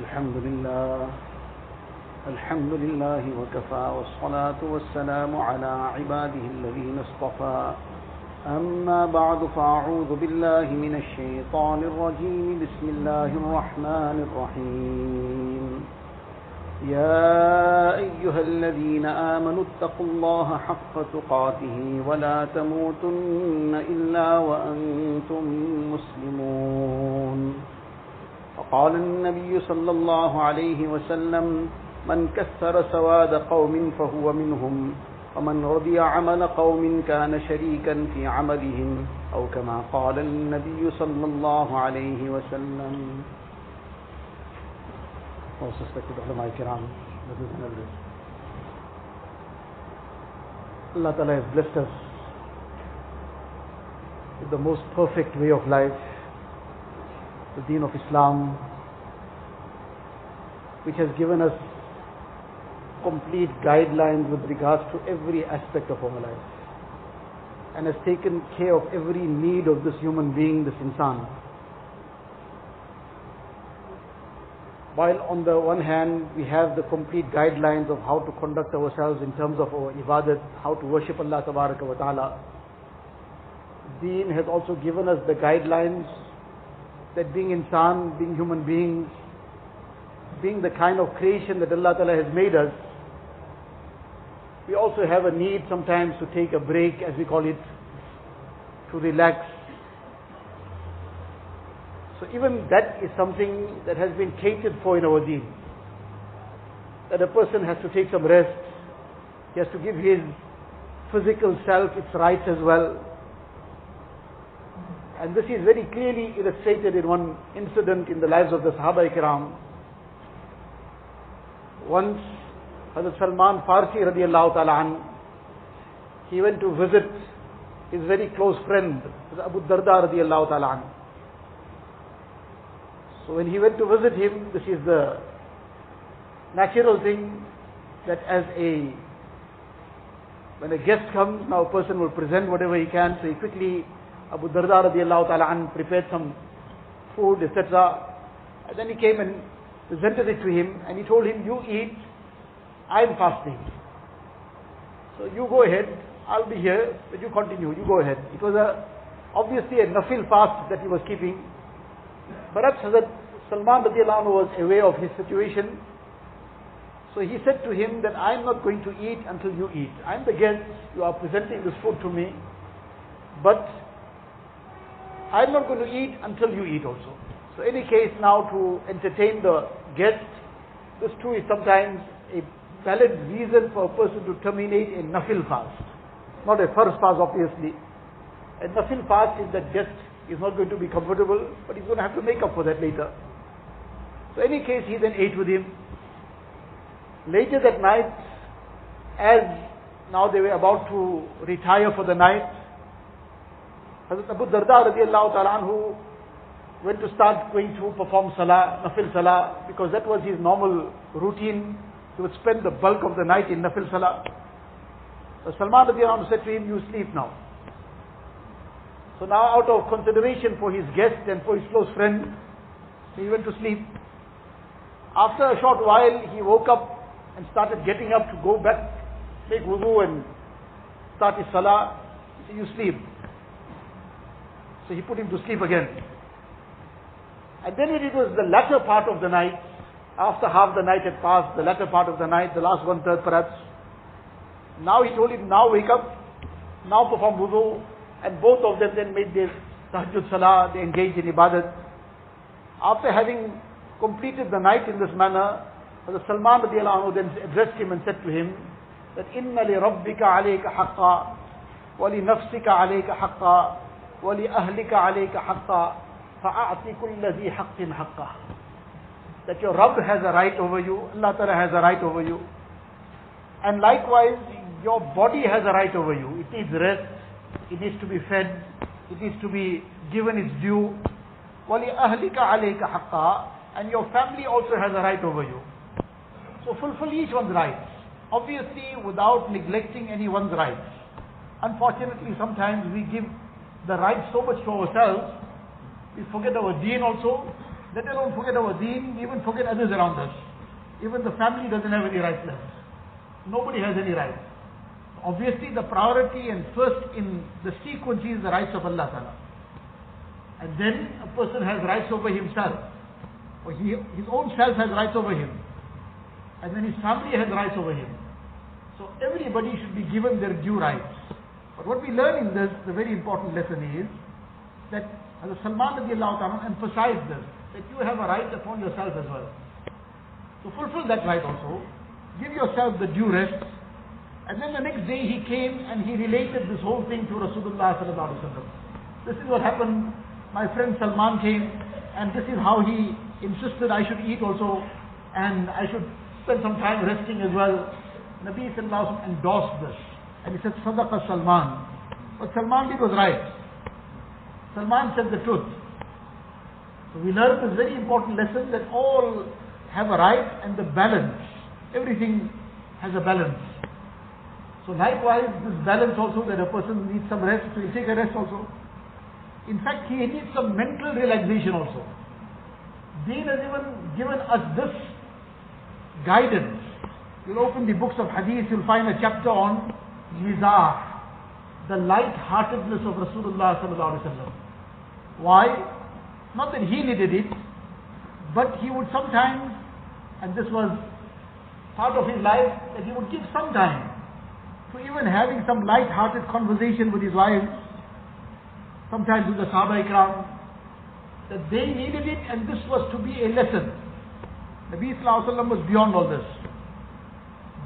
الحمد لله. الحمد لله وكفى والصلاة والسلام على عباده الذين اصطفى. أما بعد فأعوذ بالله من الشيطان الرجيم. بسم الله الرحمن الرحيم. يا أيها الذين آمنوا اتقوا الله حق تقاته ولا تموتن إلا وأنتم مسلمون. وقال النبي صلى الله عليه وسلم من كثر سواد قوم فهو منهم ومن رضي عمل قوم كان شريكا في عملهم. أو كما قال النبي صلى الله عليه وسلم. Allah Ta'ala has blessed us with the most perfect way of life, the deen of Islam, which has given us complete guidelines with regards to every aspect of our life and has taken care of every need of this human being, this insan. While on the one hand we have the complete guidelines of how to conduct ourselves in terms of our ibadat, how to worship Allah Tabaraka Ta'ala, Deen has also given us the guidelines that being insan, being human beings, being the kind of creation that Allah Ta'ala has made us, we also have a need sometimes to take a break, as we call it, to relax. So even that is something that has been catered for in our deen. That a person has to take some rest. He has to give his physical self its rights as well. And this is very clearly illustrated in one incident in the lives of the Sahaba Ikram. Once Hazrat Salman Farsi radiallahu ta'ala he went to visit his very close friend, Abu Darda radiallahu ta'ala. So when he went to visit him, this is the natural thing that as a, when a guest comes, now a person will present whatever he can, so he quickly, Abu Darda radiallahu ta'ala an prepared some food, etc. And then he came and presented it to him, and he told him, you eat, I'm fasting. So you go ahead, I'll be here, but you continue, you go ahead. It was a, obviously a nafil fast that he was keeping. Perhaps Hazrat Salman radiallahu anhu was aware of his situation. So he said to him that I'm not going to eat until you eat. I'm the guest, you are presenting this food to me, but I'm not going to eat until you eat also. So any case now to entertain the guest, this too is sometimes a valid reason for a person to terminate a nafil fast. Not a first fast obviously. A nafil fast is that guest is not going to be comfortable, but he's going to have to make up for that later. So any case, he then ate with him. Later that night, as now they were about to retire for the night, Hazrat Abu Darda radiallahu ta'ala anhu went to start going to perform salah, nafil salah, because that was his normal routine. He would spend the bulk of the night in nafil salah. So Salman radiallahu said to him, you sleep now. So now out of consideration for his guest and for his close friend, he went to sleep. After a short while, he woke up and started getting up to go back, make wudu and start his salah. Said, you sleep. So he put him to sleep again. And then it was the latter part of the night, after half the night had passed, the latter part of the night, the last one third perhaps. Now he told him, now wake up, now perform wudu, and both of them then made their tahajjud salah, they engaged in ibadat. After having completed the night in this manner, Hazrat Salman radiallahu anhu then addressed him and said to him that إِنَّ لِرَبِّكَ عَلَيْكَ حَقًّا وَلِنَفْسِكَ عَلَيْكَ حَقًّا وَلِأَهْلِكَ عَلَيْكَ حَقًّا فَأَعْطِ كُلَّ ذِي حَقٍّ حَقًّا That your Rabb has a right over you, Allah Ta'ala has a right over you. And likewise, your body has a right over you. It needs rest, it needs to be fed, it needs to be given its due. وَلِأَهْلِكَ عَلَيْكَ حَقًّا And your family also has a right over you. So fulfill each one's rights. Obviously, without neglecting anyone's rights. Unfortunately, sometimes we give the rights so much to ourselves, we forget our deen also, let alone forget our deen, even forget others around us. Even the family doesn't have any rights left. Nobody has any rights. Obviously, the priority and first in the sequence is the rights of Allah Ta'ala. And then a person has rights over himself. Or he, his own self has rights over him. And then his family has rights over him. So everybody should be given their due rights. But what we learn in this, the very important lesson is that as Salman emphasized this, that you have a right upon yourself as well. So fulfill that right also. Give yourself the due rest. And then the next day he came and he related this whole thing to Rasulullah. This is what happened. My friend Salman came and this is how he insisted I should eat also and I should spend some time resting as well. Nabi sallallahu endorsed this. And he said, Sadaqa Salman. But Salman did was right. Salman said the truth. So we learn this very important lesson that all have a right and the balance. Everything has a balance. So likewise, this balance also that a person needs some rest, so he'll take a rest also. In fact, he needs some mental relaxation also. Deen has even given us this guidance. You'll open the books of hadith, you'll find a chapter on mizah, the light-heartedness of Rasulullah sallallahu alaihi wasallam. Why? Not that he needed it, but he would sometimes, and this was part of his life, that he would give some time to even having some light-hearted conversation with his wives, sometimes with the Sahaba Ikram, that they needed it and this was to be a lesson. Nabi Sallallahu was beyond all this.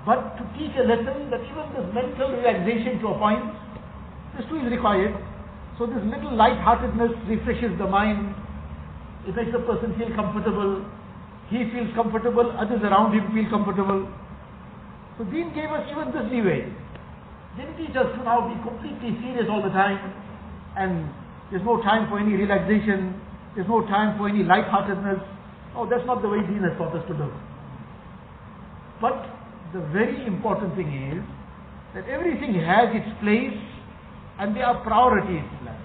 But to teach a lesson that even this mental relaxation to a point, this too is required. So this little light-heartedness refreshes the mind. It makes the person feel comfortable. He feels comfortable, others around him feel comfortable. So Deen gave us even this leeway. Didn't teach us to now be completely serious all the time and there's no time for any relaxation, there's no time for any light-heartedness. Oh, that's not the way Deen has taught us to do. But the very important thing is that everything has its place and there are priorities in life.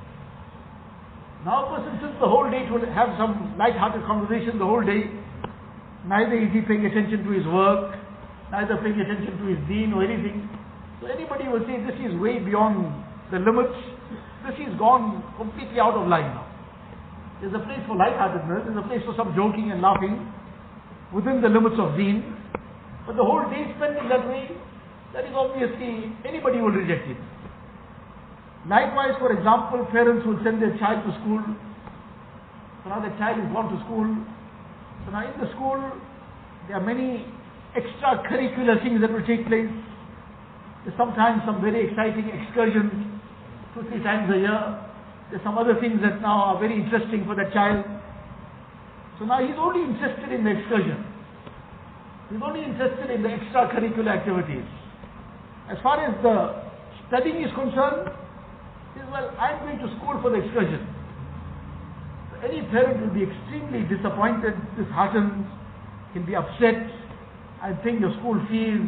Now a person sits the whole day to have some light-hearted conversation the whole day. Neither is he paying attention to his work, neither paying attention to his deen or anything. So anybody will say this is way beyond the limits. This is gone completely out of line now. There's a place for light-heartedness, there's a place for some joking and laughing within the limits of deen. But the whole day spent in that way, that is obviously, anybody will reject it. Likewise, for example, parents will send their child to school. So now the child is gone to school. So now in the school, there are many extracurricular things that will take place. There's sometimes some very exciting excursions, two, three times a year. There's some other things that now are very interesting for the child. So now he's only interested in the excursion. He's only interested in the extracurricular activities. As far as the studying is concerned, he says, well, I'm going to school for the excursion. So any parent will be extremely disappointed, disheartened, he'll be upset, I think your school fees,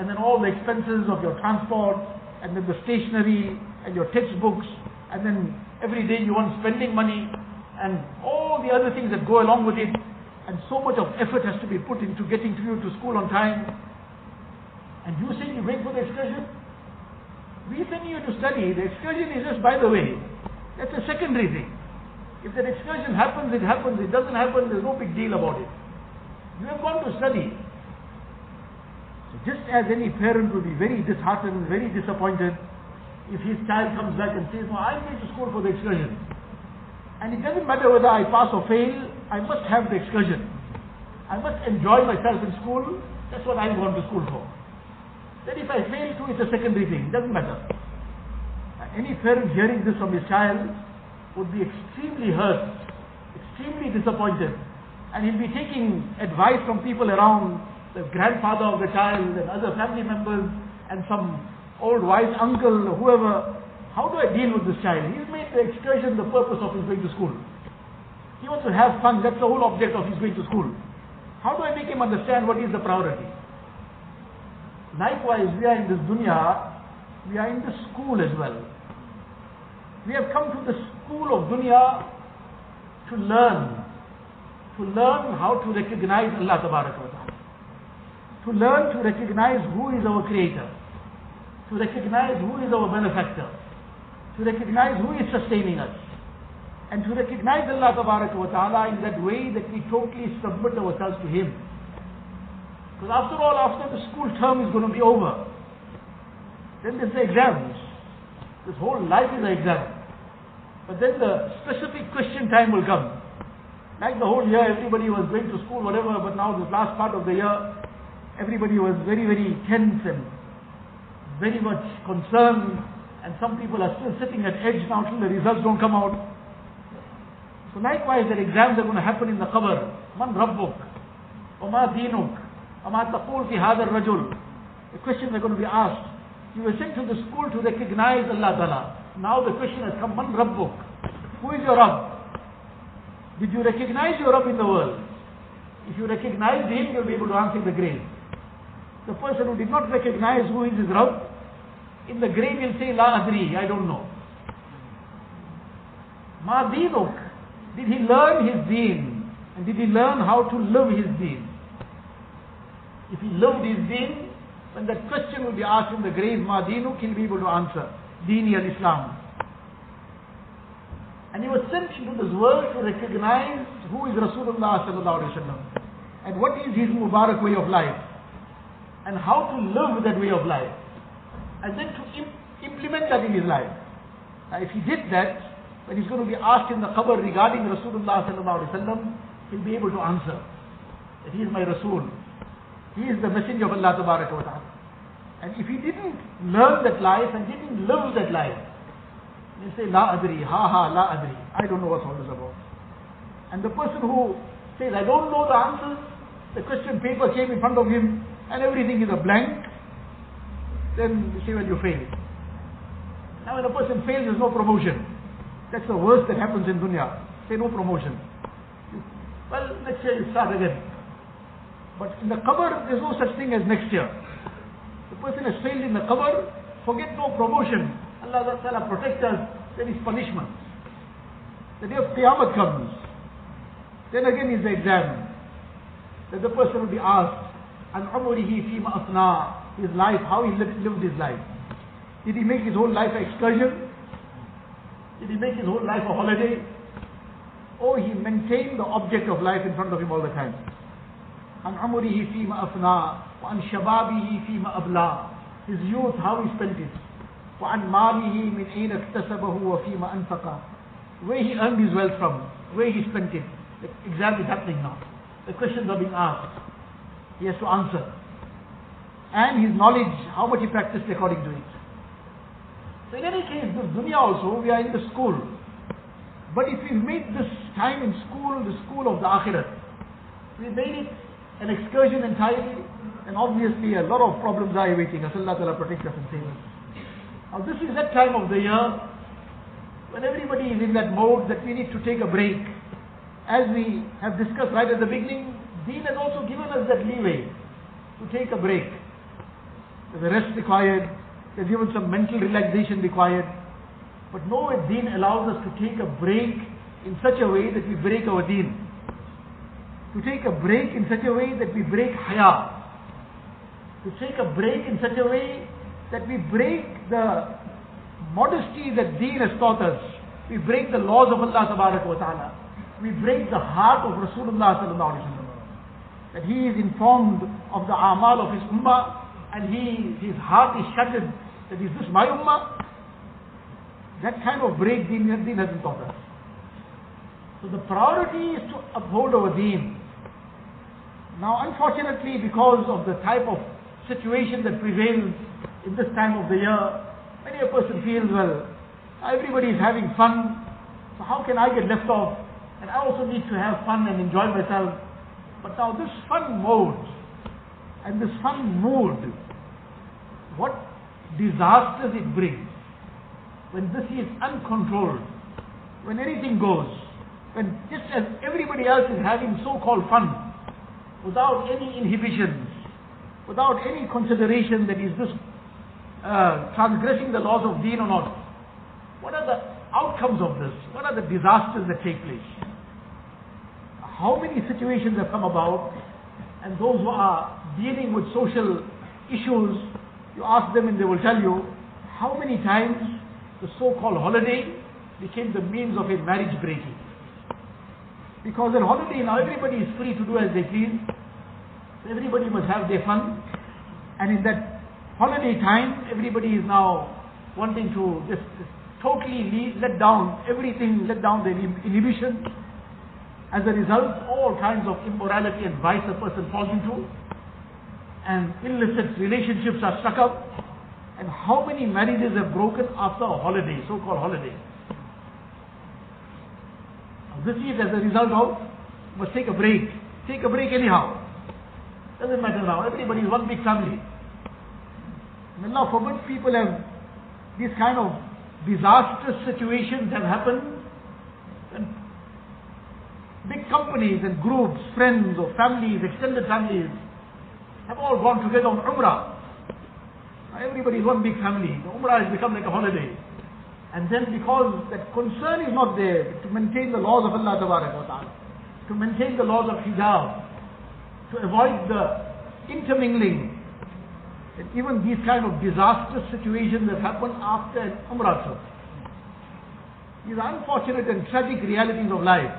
and then all the expenses of your transport, and then the stationery, and your textbooks, and then every day you want spending money, and all the other things that go along with it, and so much of effort has to be put into getting to you to school on time. And you say you wait for the excursion? We send you to study. The excursion is just by the way. That's a secondary thing. If that excursion happens, it happens. It doesn't happen, there's no big deal about it. You have gone to study. So just as any parent will be very disheartened, very disappointed, if his child comes back and says, no, I'm going to school for the excursion. And it doesn't matter whether I pass or fail, I must have the excursion. I must enjoy myself in school. That's what I'm going to school for. Then if I fail to, it's a secondary thing. It doesn't matter. Any parent hearing this from his child would be extremely hurt, extremely disappointed. And he'll be taking advice from people around, the grandfather of the child and other family members and some old wise uncle whoever how do I deal with this child? He's made the excursion the purpose of his going to school. He wants to have fun. That's the whole object of his going to school. How do I make him understand what is the priority? Likewise, we are in this dunya, we are in the school as well. We have come to the school of dunya to learn, to learn how to recognize Allah Ta'ala. To learn to recognize who is our creator. To recognize who is our benefactor. To recognize who is sustaining us. And to recognize Allah Ta'ala in that way that we totally submit ourselves to Him. Because after all, after the school term is going to be over, then there's the exams. This whole life is an exam. But then the specific question time will come. Like the whole year, everybody was going to school, whatever, but now this last part of the year, everybody was very, very tense and very much concerned. And some people are still sitting at edge now till the results don't come out. So likewise, their exams are going to happen in the qabr. Man rabbuk, oma dinuk, oma taqul fi hadar rajul. The questions are going to be asked. You were sent to the school to recognize Allah Ta'ala. Now the question has come, man rabbuk? Who is your Rabb? Did you recognize your Rabb in the world? If you recognize him, you'll be able to answer the grave. The person who did not recognize who is his Rabb, in the grave he'll say, La Adri, I don't know. Ma dinuk, did he learn his deen? And did he learn how to live his deen? If he lived his deen, when that question will be asked in the grave, Ma Dinuk, he'll be able to answer. Dini al-Islam. And he was sent into this world to recognize who is Rasulullah sallallahu alaihi wasallam and what is his Mubarak way of life and how to live that way of life and then to im- implement that in his life. Now if he did that, when he's going to be asked in the qabr regarding Rasulullah sallallahu alaihi wasallam, he'll be able to answer that he is my Rasul. He is the messenger of Allah wa ta'ala. And if he didn't learn that life and didn't live that life, he say, La adri, ha ha, la adri. I don't know what all this about. And the person who says, I don't know the answers, the question paper came in front of him and everything is a blank, then you say, well, you failed. Now when a person fails, there's no promotion. That's the worst that happens in dunya. Say no promotion. Well, next year you start again. But in the qabr, there's no such thing as next year. The person has failed in the qabr, forget no promotion. Allah Ta'ala protect us, there is punishment. The day of Qiyamah comes. Then again is the exam. That the person will be asked, and umrihi fima asna, his life, how he lived, lived his life. Did he make his whole life an excursion? Did he make his whole life a holiday? Or he maintained the object of life in front of him all the time? عن عمره فيما أفنى وعن شبابه فيما أبلى his youth how he spent it وعن ماله من أين اكتسبه وفيما أنفقه where he earned his wealth from where he spent it the exam is happening now the questions are being asked he has to answer and his knowledge how much he practiced according to it so in any case this dunya also we are in the school but if we made this time in school the school of the akhirat we made it an excursion entirely, and obviously a lot of problems are awaiting us. Allah Ta'ala protect us and save us. Now this is that time of the year when everybody is in that mode that we need to take a break. As we have discussed right at the beginning, Deen has also given us that leeway to take a break. There's a rest required, there's even some mental relaxation required. But no Deen allows us to take a break in such a way that we break our Deen to take a break in such a way that we break haya, to take a break in such a way that we break the modesty that deen has taught us. We break the laws of Allah subhanahu wa ta'ala. We break the heart of Rasulullah sallallahu alaihi wasallam. That he is informed of the amal of his ummah and he, his heart is shattered that is this my ummah? That kind of break deen, deen hasn't taught us. So the priority is to uphold our deen. Now, unfortunately, because of the type of situation that prevails in this time of the year, many a person feels, well, everybody is having fun, so how can I get left off? And I also need to have fun and enjoy myself. But now this fun mode and this fun mood, what disasters it brings when this is uncontrolled, when anything goes, when just as everybody else is having so-called fun, without any inhibitions, without any consideration that is this uh, transgressing the laws of deen or not. What are the outcomes of this? What are the disasters that take place? How many situations have come about, and those who are dealing with social issues, you ask them and they will tell you how many times the so-called holiday became the means of a marriage breaking. Because in holiday now everybody is free to do as they please. So everybody must have their fun. And in that holiday time, everybody is now wanting to just, just totally let down everything, let down their inhibition. As a result, all kinds of immorality and vice a person falls into. And illicit relationships are stuck up. And how many marriages are broken after a holiday, so-called holiday? This is as a result of, must take a break. Take a break anyhow. Doesn't matter now. Everybody is one big family. And Allah forbid people have these kind of disastrous situations have happened. And big companies and groups, friends or families, extended families, have all gone together on Umrah. Everybody is one big family. The Umrah has become like a holiday. And then because that concern is not there to maintain the laws of Allah Ta'ala, to maintain the laws of hijab, to avoid the intermingling, and even these kind of disastrous situations that happen after Umrah trip. These unfortunate and tragic realities of life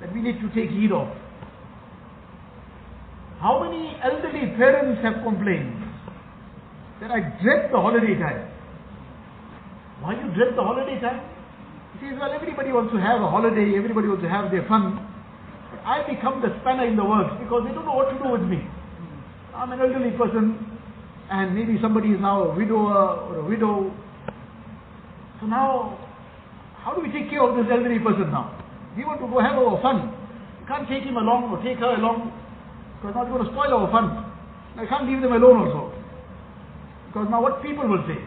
that we need to take heed of. How many elderly parents have complained that I dread the holiday time? Why you dread the holiday time? He says, well, everybody wants to have a holiday, everybody wants to have their fun. I become the spanner in the works because they don't know what to do with me. I'm an elderly person and maybe somebody is now a widower or a widow. So now, how do we take care of this elderly person now? We want to go have our fun. We can't take him along or take her along because now it's going to spoil our fun. I can't leave them alone also. Because now what people will say.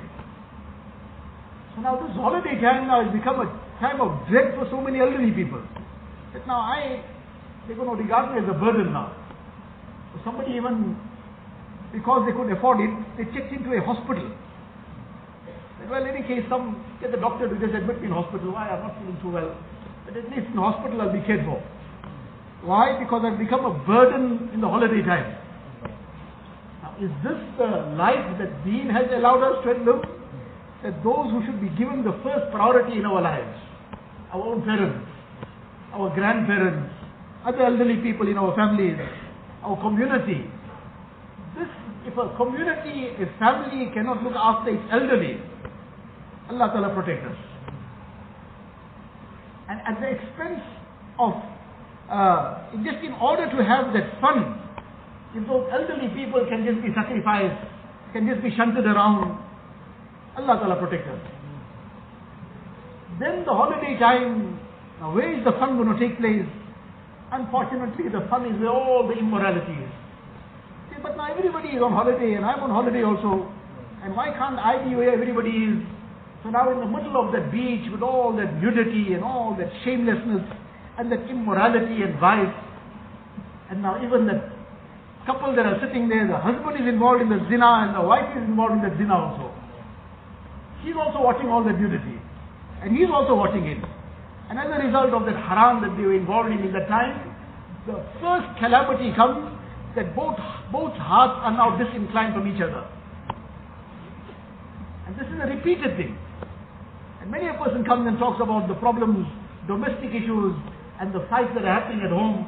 So now this holiday time now has become a time of dread for so many elderly people. That now I, they're going to regard me as a burden now. So somebody even, because they could afford it, they checked into a hospital. Said, well, in any case, some get the doctor to just admit me in hospital. Why? I'm not feeling too well. But at least in hospital I'll be cared for. Why? Because I've become a burden in the holiday time. Now, is this the life that Deen has allowed us to live? that those who should be given the first priority in our lives, our own parents, our grandparents, other elderly people in our families, our community. This, if a community, a family cannot look after its elderly, Allah Ta'ala protect us. And at the expense of, uh, just in order to have that fun, if those elderly people can just be sacrificed, can just be shunted around, Allah Ta'ala protect us. Then the holiday time, now where is the fun going to take place? Unfortunately, the fun is where all the immorality is. See, but now everybody is on holiday and I'm on holiday also. And why can't I be where everybody is? So now in the middle of that beach with all that nudity and all that shamelessness and that immorality and vice. And now even the couple that are sitting there, the husband is involved in the zina and the wife is involved in the zina also. He's also watching all the nudity. And he's also watching it. And as a result of that haram that they were involved in in that time, the first calamity comes that both, both hearts are now disinclined from each other. And this is a repeated thing. And many a person comes and talks about the problems, domestic issues, and the fights that are happening at home.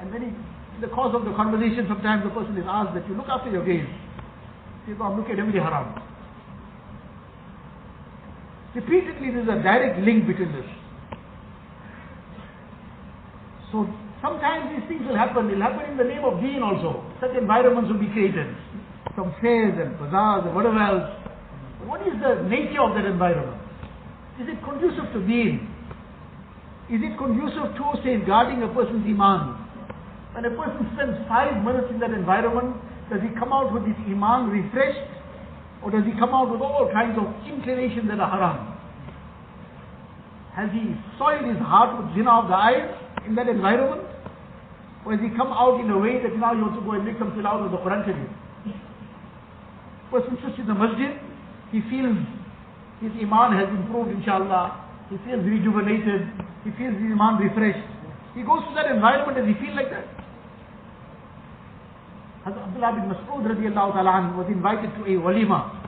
And many, in the course of the conversation, sometimes the person is asked that you look after your gaze. Say, I'm looking at every haram. Repeatedly, there is a direct link between this. So sometimes these things will happen. It will happen in the name of deen also. Such environments will be created. Some fairs and bazaars and whatever else. What is the nature of that environment? Is it conducive to deen? Is it conducive to safeguarding a person's iman? When a person spends five minutes in that environment, does he come out with his iman refreshed? Or does he come out with all kinds of inclinations that are haram? Has he soiled his heart with zina of the eyes in that environment? Or has he come out in a way that now he wants to go and make some tilawat of the Quran Sharif? Person sits in the masjid, he feels his iman has improved inshallah, he feels rejuvenated, he feels his iman refreshed. He goes to that environment, does he feel like that? Hazrat Abdullah bin Mas'ud radiallahu ta'ala was invited to a walima.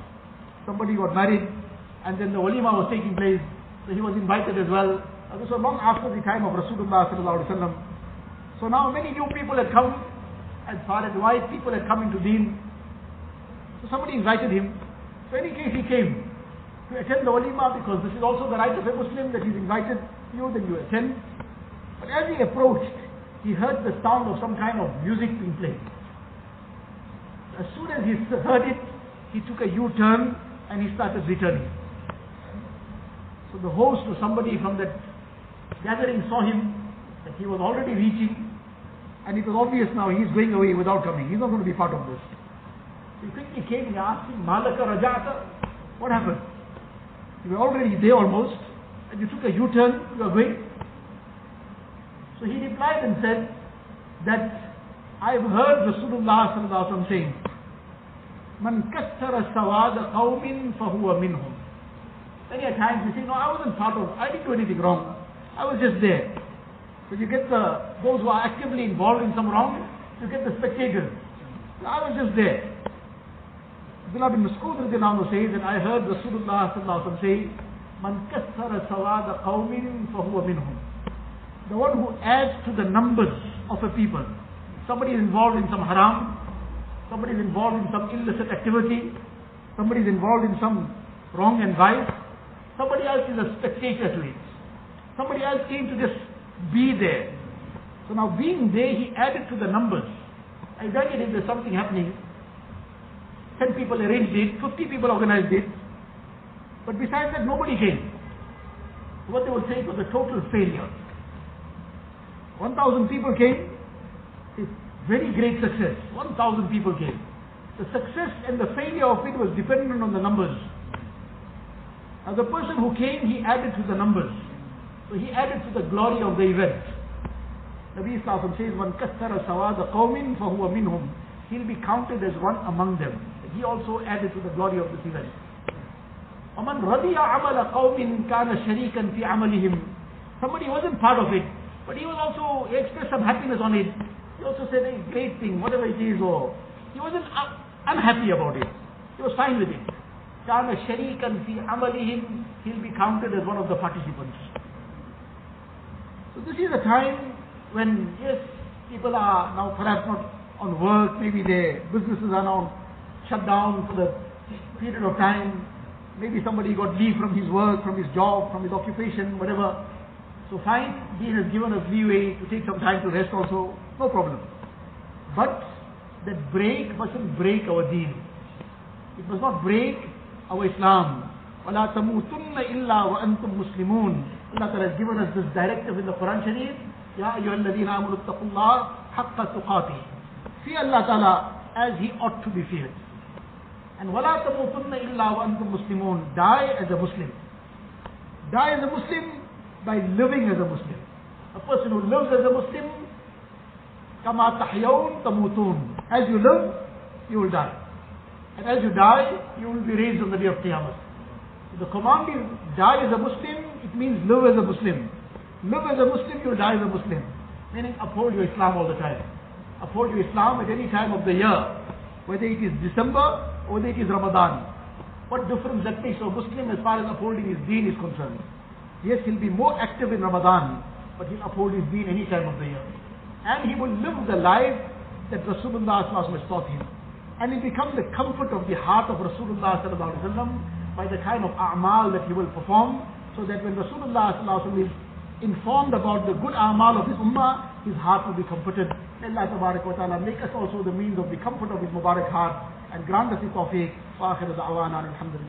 Somebody got married and then the walima was taking place. So he was invited as well. This was long after the time of Rasulullah sallallahu alaihi wasallam. So now many new people had come as far as white people had come into deen. So somebody invited him. So in any case he came to attend the walima because this is also the right of a Muslim that he's invited you, then you attend. But as he approached, he heard the sound of some kind of music being played. As soon as he heard it, he took a U-turn and he started returning. So the host or somebody from that gathering saw him, that he was already reaching, and it was obvious now he's going away without coming. He's not going to be part of this. So he quickly came and asked him, Malaka Rajata, what happened? You were already there almost, and you took a U-turn, you are going. So he replied and said that I've heard Rasulullah sallallahu saying, Man kassara sawada qawmin fahuwa minhum. Many a times you say, no, I wasn't part of, I didn't do anything wrong. I was just there. So you get the, those who are actively involved in some wrong, you get the spectators. So I was just there. Abdullah bin Mas'ud says that I heard Rasulullah sallallahu say, Man kassara sawada qawmin fahuwa minhum. The one who adds to the numbers of a people. Somebody is involved in some haram, somebody is involved in some illicit activity, somebody is involved in some wrong and vice, somebody else is a spectator to it. Somebody else came to just be there. So now being there, he added to the numbers. I imagine if there's something happening, 10 people arranged it, 50 people organized it, but besides that, nobody came. What they would say was a total failure. 1,000 people came, it's very great success. 1,000 people came. The success and the failure of it was dependent on the numbers. Now the person who came, he added to the numbers. So he added to the glory of the event. Nabi Islam says, "Man kassara sawada qawmin fahuwa minhum." He'll be counted as one among them. He also added to the glory of this event. وَمَنْ رَضِيَ عَمَلَ قَوْمٍ كَانَ شَرِيكًا فِي عَمَلِهِمْ Somebody wasn't part of it, but he was also, he expressed some happiness on it. He also said, a great thing, whatever it is, or he wasn't un- unhappy about it. He was fine with it. كَانَ شَرِيكًا فِي عَمَلِهِمْ He'll be counted as one of the participants. So this is a time when, yes, people are now perhaps not on work, maybe their businesses are now shut down for the period of time. Maybe somebody got leave from his work, from his job, from his occupation, whatever. So fine, Deen has given us leeway to take some time to rest also, no problem. But that break mustn't break our deen. It must not break our Islam. وَلَا تَمُوتُنَّ إِلَّا وَأَنْتُمْ مُسْلِمُونَ Allah Ta'ala has given us this directive in the Quran Sharif. يَا أَيُّهَا الَّذِينَ آمَنُوا اتَّقُوا اللَّهَ حَقَّ تُقَاتِهِ Fear Allah Ta'ala as He ought to be feared. And وَلَا تَمُوتُنَّ إِلَّا وَأَنْتُمْ مُسْلِمُونَ Die as a Muslim. Die as a Muslim by living as a Muslim. A person who lives as a Muslim, كَمَا تَحْيَوْنَ تَمُوتُونَ As you live, you will die. And as you die, you will be raised on the day of Qiyamah. So the command is die as a Muslim, it means live as a Muslim. Live as a Muslim, you will die as a Muslim. Meaning uphold your Islam all the time. Uphold your Islam at any time of the year. Whether it is December whether it is Ramadan. What difference that makes a Muslim as far as upholding his deen is concerned. Yes, he'll be more active in Ramadan, but he'll uphold his deen any time of the year. And he will live the life that Rasulullah has taught him. And he becomes the comfort of the heart of Rasulullah by the kind of a'mal that he will perform, so that when Rasulullah is informed about the good a'mal of his ummah, his heart will be comforted. Allah wa make us also the means of the comfort of his Mubarak heart and grant us the tawfiq. Wa akhiru da'wana alhamdulillah.